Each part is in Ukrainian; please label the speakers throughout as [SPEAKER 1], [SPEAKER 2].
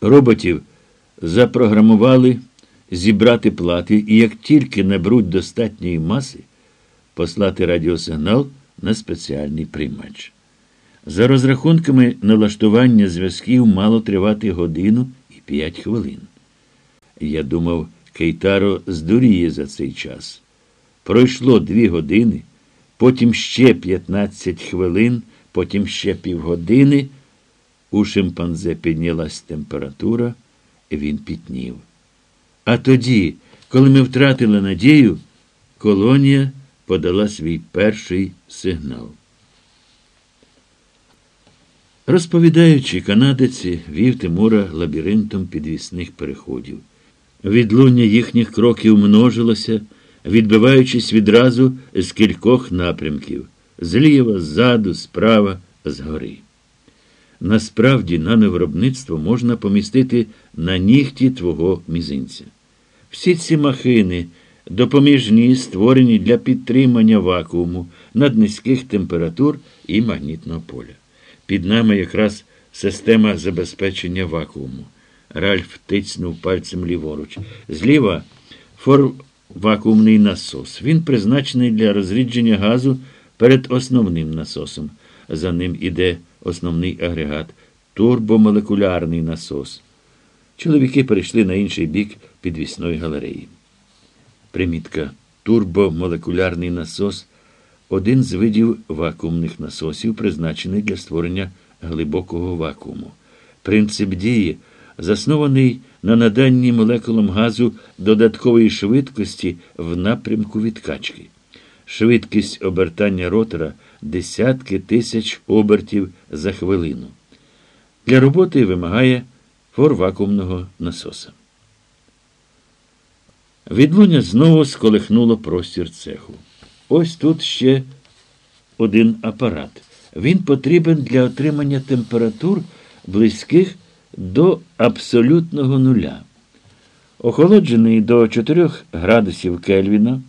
[SPEAKER 1] Роботів запрограмували зібрати плати і як тільки наберуть достатньої маси, послати радіосигнал на спеціальний приймач. За розрахунками налаштування зв'язків мало тривати годину і п'ять хвилин. Я думав, Кейтаро здуріє за цей час. Пройшло дві години, потім ще 15 хвилин, потім ще півгодини. У шимпанзе піднялась температура, він пітнів. А тоді, коли ми втратили надію, колонія подала свій перший сигнал. Розповідаючи, канадець вів Тимура лабіринтом підвісних переходів. Відлуння їхніх кроків множилося, відбиваючись відразу з кількох напрямків зліва, ззаду, справа, згори. Насправді, нановиробництво можна помістити на нігті твого мізинця. Всі ці махини допоміжні, створені для підтримання вакууму наднизьких температур і магнітного поля. Під нами якраз система забезпечення вакууму. Ральф тицнув пальцем ліворуч. Зліва форвакуумний насос. Він призначений для розрідження газу перед основним насосом. За ним іде основний агрегат турбомолекулярний насос. Чоловіки перейшли на інший бік підвісної галереї. Примітка турбомолекулярний насос один з видів вакуумних насосів, призначений для створення глибокого вакууму. Принцип дії заснований на наданні молекулам газу додаткової швидкості в напрямку відкачки. Швидкість обертання ротора десятки тисяч обертів за хвилину. Для роботи вимагає форвакуумного насоса. Відлуння знову сколихнуло простір цеху. Ось тут ще один апарат. Він потрібен для отримання температур близьких до абсолютного нуля. Охолоджений до 4 градусів Кельвіна,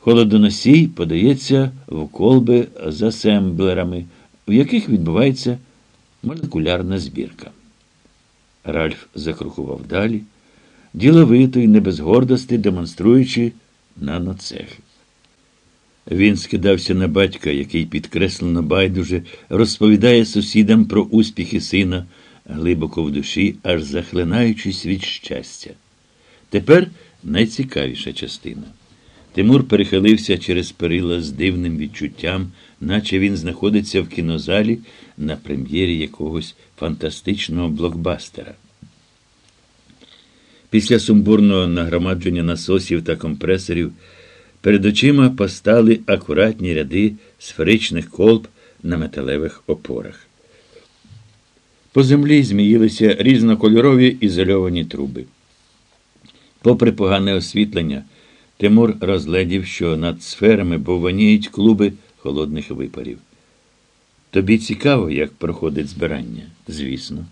[SPEAKER 1] холодоносій подається в колби з асемблерами, в яких відбувається молекулярна збірка. Ральф закрухував далі, діловито і не без гордості демонструючи наноцехи. Він скидався на батька, який підкреслено байдуже розповідає сусідам про успіхи сина, глибоко в душі, аж захлинаючись від щастя. Тепер найцікавіша частина. Тимур перехилився через перила з дивним відчуттям, наче він знаходиться в кінозалі на прем'єрі якогось фантастичного блокбастера. Після сумбурного нагромадження насосів та компресорів. Перед очима постали акуратні ряди сферичних колб на металевих опорах. По землі зміїлися різнокольорові ізольовані труби. Попри погане освітлення, Тимур розглядів, що над сферами бовваніють клуби холодних випарів. Тобі цікаво, як проходить збирання? Звісно.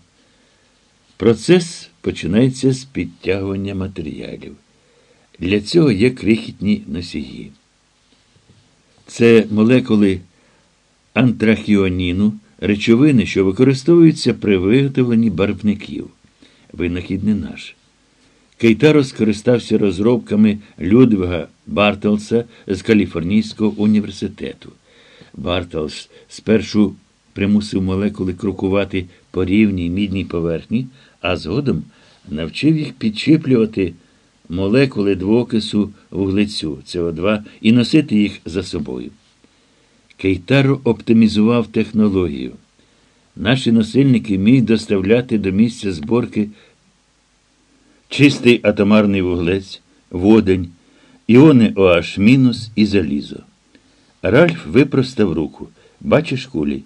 [SPEAKER 1] Процес починається з підтягування матеріалів. Для цього є крихітні носії. Це молекули антрахінону, речовини, що використовуються при виготовленні барвників. Винахід не наш. Кейтаро скористався розробками Людвига Бартелса з Каліфорнійського університету. Бартелс спершу примусив молекули крокувати по рівній мідній поверхні, а згодом навчив їх підчіплювати молекули двокису вуглецю СО2 і носити їх за собою. Кейтаро оптимізував технологію. Наші носильники вміють доставляти до місця зборки чистий атомарний вуглець, водень, іони OH- і залізо. Ральф випростав руку. Бачиш кулі?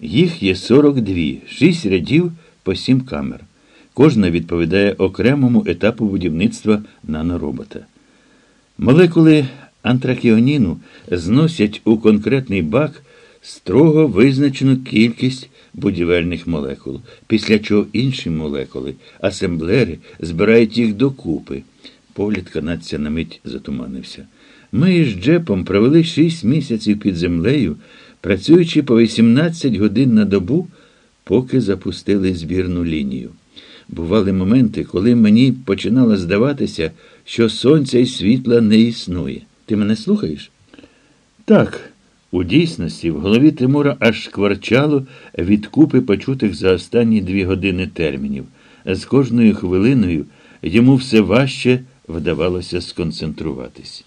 [SPEAKER 1] Їх є 42, 6 рядів по 7 камер. Кожна відповідає окремому етапу будівництва наноробота. Молекули антракіоніну зносять у конкретний бак строго визначену кількість будівельних молекул, після чого інші молекули, асемблери, збирають їх докупи. Погляд канадця на мить затуманився. Ми з Джепом провели шість місяців під землею, працюючи по 18 годин на добу, поки запустили збірну лінію. Бували моменти, коли мені починало здаватися, що сонця і світла не існує. Ти мене слухаєш? Так, у дійсності в голові Тимура аж шкварчало від купи почутих за останні дві години термінів. З кожною хвилиною йому все важче вдавалося сконцентруватись.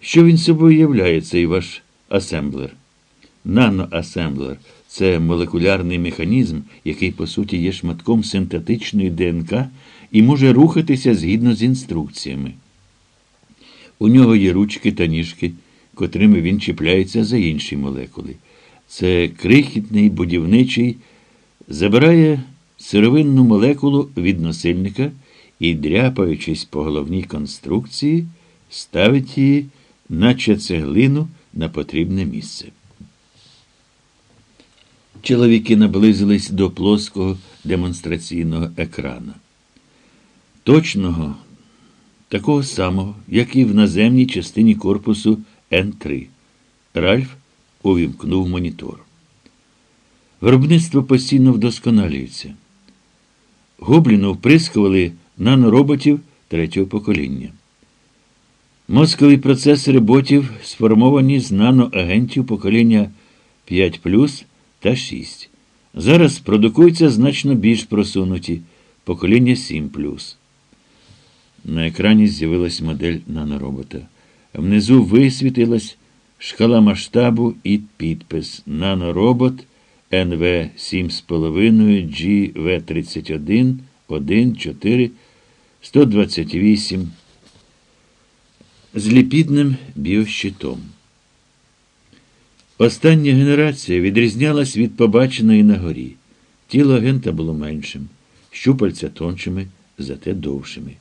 [SPEAKER 1] Що він собою являє, цей ваш асемблер? Наноасемблер це молекулярний механізм, який, по суті, є шматком синтетичної ДНК і може рухатися згідно з інструкціями. У нього є ручки та ніжки, котрими він чіпляється за інші молекули. Це крихітний будівничий, забирає сировинну молекулу від носильника і, дряпаючись по головній конструкції, ставить її, наче цеглину, на потрібне місце. Чоловіки наблизились до плоского демонстраційного екрана. Точного, такого самого, як і в наземній частині корпусу Н3. Ральф увімкнув монітор. Виробництво постійно вдосконалюється. Гобліну вприскували нанороботів третього покоління. Мозкові процесори ботів сформовані з наноагентів покоління 5 та 6. Зараз продукуються значно більш просунуті покоління 7 На екрані з'явилась модель наноробота. Внизу висвітилась шкала масштабу і підпис Наноробот НВ 7,5 GV31 1 4 128 з ліпідним біощитом. Остання генерація відрізнялась від побаченої на горі. Тіло агента було меншим, щупальця тоншими, зате довшими.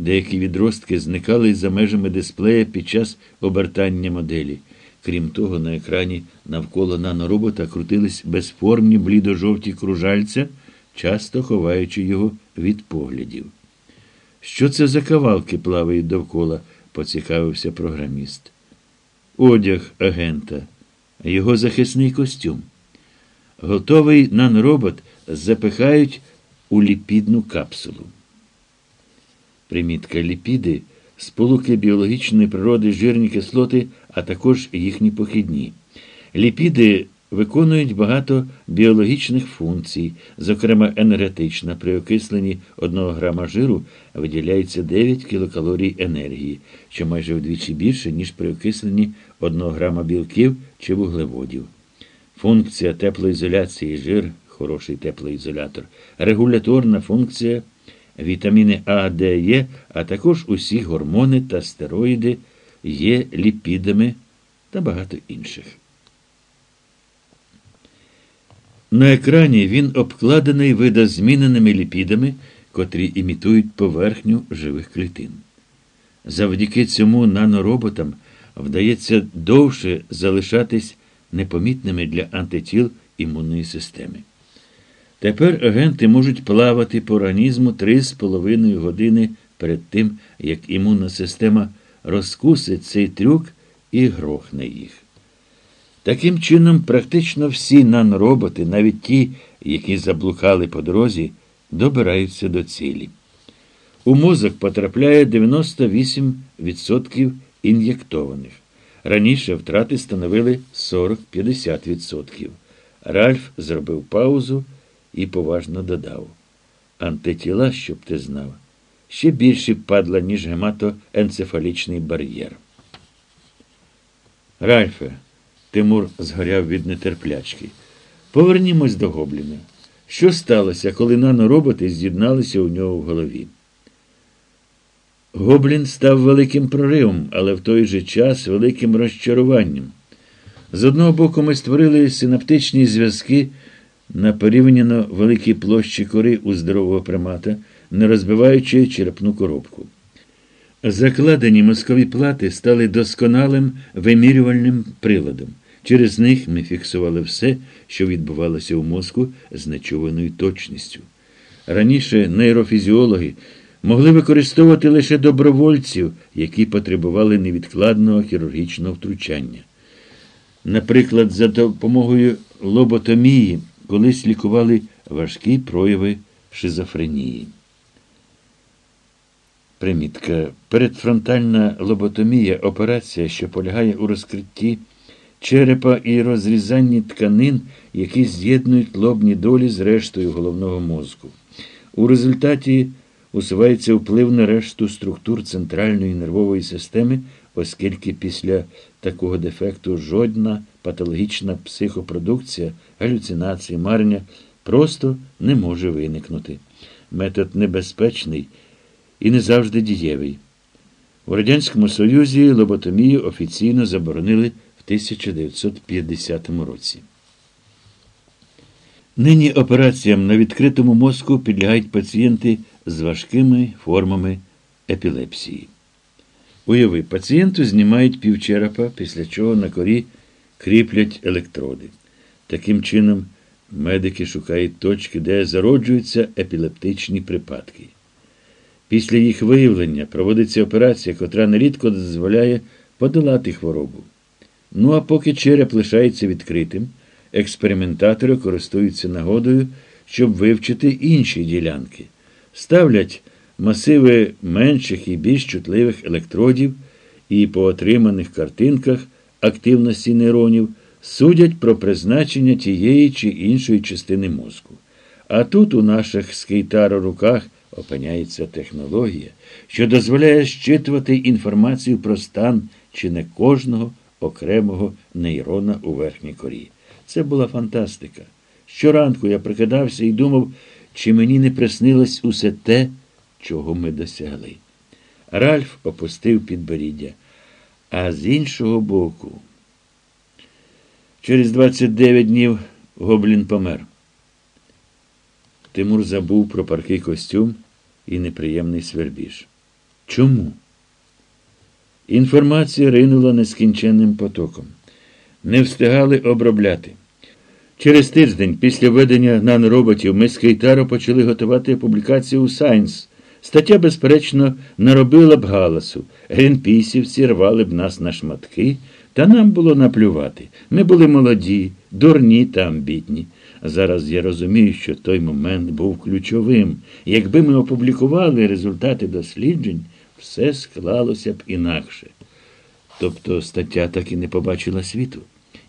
[SPEAKER 1] Деякі відростки зникали за межами дисплея під час обертання моделі. Крім того, на екрані навколо наноробота крутились безформні блідо-жовті кружальця, часто ховаючи його від поглядів. Що це за кавалки плавають довкола? поцікавився програміст. Одяг агента, його захисний костюм. Готовий нанробот запихають у ліпідну капсулу. Примітка ліпіди сполуки біологічної природи жирні кислоти, а також їхні похідні. Ліпіди виконують багато біологічних функцій, зокрема енергетична. При окисленні 1 грама жиру виділяється 9 кілокалорій енергії, що майже вдвічі більше, ніж при окисленні 1 грама білків чи вуглеводів. Функція теплоізоляції жир хороший теплоізолятор, регуляторна функція вітаміни А, Д, Е, а також усі гормони та стероїди є ліпідами та багато інших. На екрані він обкладений видозміненими ліпідами, котрі імітують поверхню живих клітин. Завдяки цьому нанороботам вдається довше залишатись непомітними для антитіл імунної системи. Тепер агенти можуть плавати по організму 3,5 години перед тим, як імунна система розкусить цей трюк і грохне їх. Таким чином, практично всі нанороботи, навіть ті, які заблукали по дорозі, добираються до цілі. У мозок потрапляє 98% ін'єктованих. Раніше втрати становили 40-50%. Ральф зробив паузу і поважно додав. Антитіла, щоб ти знав, ще більше падла, ніж гематоенцефалічний бар'єр. Ральфе. Тимур згоряв від нетерплячки. Повернімось до Гобліна. Що сталося, коли нанороботи з'єдналися у нього в голові? Гоблін став великим проривом, але в той же час великим розчаруванням. З одного боку, ми створили синаптичні зв'язки на порівняно великій площі кори у здорового примата, не розбиваючи черепну коробку. Закладені мозкові плати стали досконалим вимірювальним приладом. Через них ми фіксували все, що відбувалося у мозку з нечуваною точністю. Раніше нейрофізіологи могли використовувати лише добровольців, які потребували невідкладного хірургічного втручання. Наприклад, за допомогою лоботомії колись лікували важкі прояви шизофренії. Примітка. Передфронтальна лоботомія операція, що полягає у розкритті черепа і розрізанні тканин, які з'єднують лобні долі з рештою головного мозку. У результаті усувається вплив на решту структур центральної нервової системи, оскільки після такого дефекту жодна патологічна психопродукція, галюцинації, марення просто не може виникнути. Метод небезпечний і не завжди дієвий. У Радянському Союзі лоботомію офіційно заборонили в 1950 році. Нині операціям на відкритому мозку підлягають пацієнти з важкими формами епілепсії. Уяви, пацієнту знімають півчерепа, після чого на корі кріплять електроди. Таким чином, медики шукають точки, де зароджуються епілептичні припадки. Після їх виявлення проводиться операція, котра нерідко дозволяє подолати хворобу. Ну а поки череп лишається відкритим, експериментатори користуються нагодою, щоб вивчити інші ділянки. Ставлять масиви менших і більш чутливих електродів і по отриманих картинках активності нейронів судять про призначення тієї чи іншої частини мозку. А тут у наших скейтаро руках опиняється технологія, що дозволяє щитувати інформацію про стан чи не кожного окремого нейрона у верхній корі. Це була фантастика. Щоранку я прикидався і думав, чи мені не приснилось усе те, чого ми досягли. Ральф опустив підборіддя. А з іншого боку, через 29 днів Гоблін помер. Тимур забув про паркий костюм і неприємний свербіж. Чому? Інформація ринула нескінченним потоком. Не встигали обробляти. Через тиждень після введення нанороботів ми з Кейтаро почали готувати публікацію у Science. Стаття, безперечно, наробила б галасу. Грінпісівці рвали б нас на шматки, та нам було наплювати. Ми були молоді, дурні та амбітні. Зараз я розумію, що той момент був ключовим. Якби ми опублікували результати досліджень, все склалося б інакше. Тобто стаття так і не побачила світу?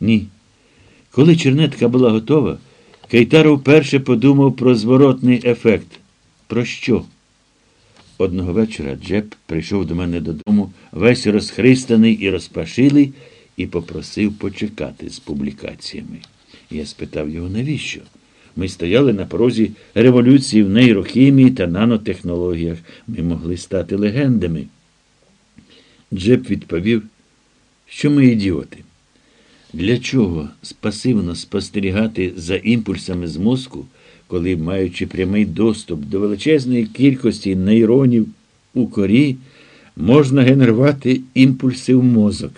[SPEAKER 1] Ні. Коли чернетка була готова, Кейтаро вперше подумав про зворотний ефект. Про що? Одного вечора Джеб прийшов до мене додому, весь розхристаний і розпашилий, і попросив почекати з публікаціями. Я спитав його, навіщо? Ми стояли на порозі революції в нейрохімії та нанотехнологіях. Ми могли стати легендами. Джеб відповів, що ми ідіоти. Для чого пасивно спостерігати за імпульсами з мозку, коли, маючи прямий доступ до величезної кількості нейронів у корі, можна генерувати імпульси в мозок?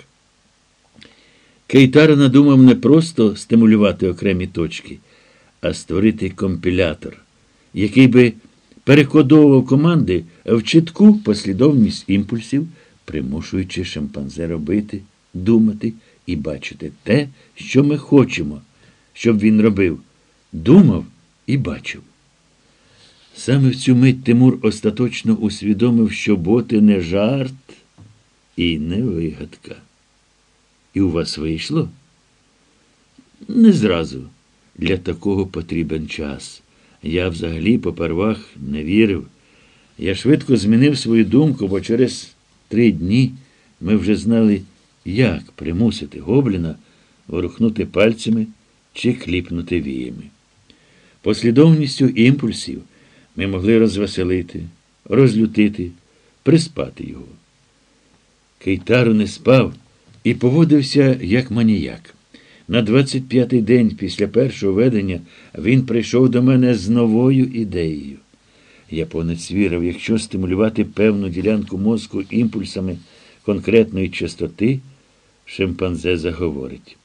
[SPEAKER 1] Кейтар надумав не просто стимулювати окремі точки, а створити компілятор, який би перекодовував команди в чітку послідовність імпульсів, примушуючи шимпанзе робити, думати і бачити те, що ми хочемо, щоб він робив, думав і бачив. Саме в цю мить Тимур остаточно усвідомив, що боти не жарт і не вигадка. І у вас вийшло? Не зразу. Для такого потрібен час. Я взагалі попервах не вірив. Я швидко змінив свою думку, бо через три дні ми вже знали, як примусити гобліна ворухнути пальцями чи кліпнути віями. Послідовністю імпульсів ми могли розвеселити, розлютити, приспати його. Кейтару не спав і поводився як маніяк. На 25-й день після першого ведення він прийшов до мене з новою ідеєю. Японець вірив, якщо стимулювати певну ділянку мозку імпульсами конкретної частоти, шимпанзе заговорить.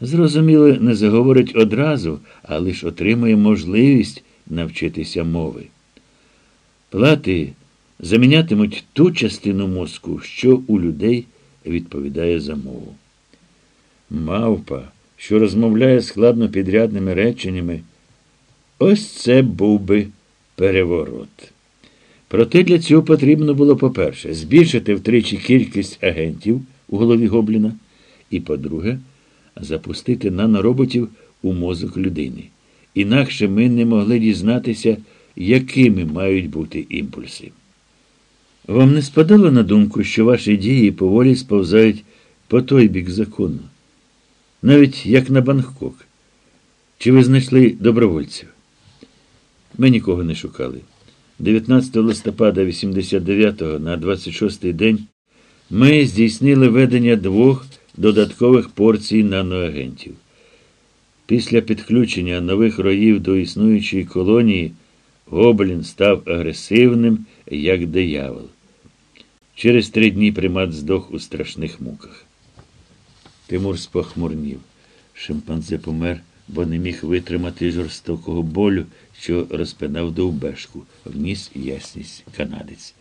[SPEAKER 1] Зрозуміло, не заговорить одразу, а лише отримає можливість навчитися мови. Плати замінятимуть ту частину мозку, що у людей відповідає за мову. Мавпа, що розмовляє складно підрядними реченнями, ось це був би переворот. Проте для цього потрібно було, по-перше, збільшити втричі кількість агентів у голові Гобліна, і, по-друге, запустити нанороботів у мозок людини. Інакше ми не могли дізнатися, якими мають бути імпульси. Вам не спадало на думку, що ваші дії поволі сповзають по той бік закону? Навіть як на Бангкок. Чи ви знайшли добровольців? Ми нікого не шукали. 19 листопада 89-го на 26-й день ми здійснили ведення двох додаткових порцій наноагентів. Після підключення нових роїв до існуючої колонії Гоблін став агресивним, як диявол. Через три дні примат здох у страшних муках. Тимур спохмурнів. Шимпанзе помер, бо не міг витримати жорстокого болю, що розпинав довбешку, вніс ясність канадець.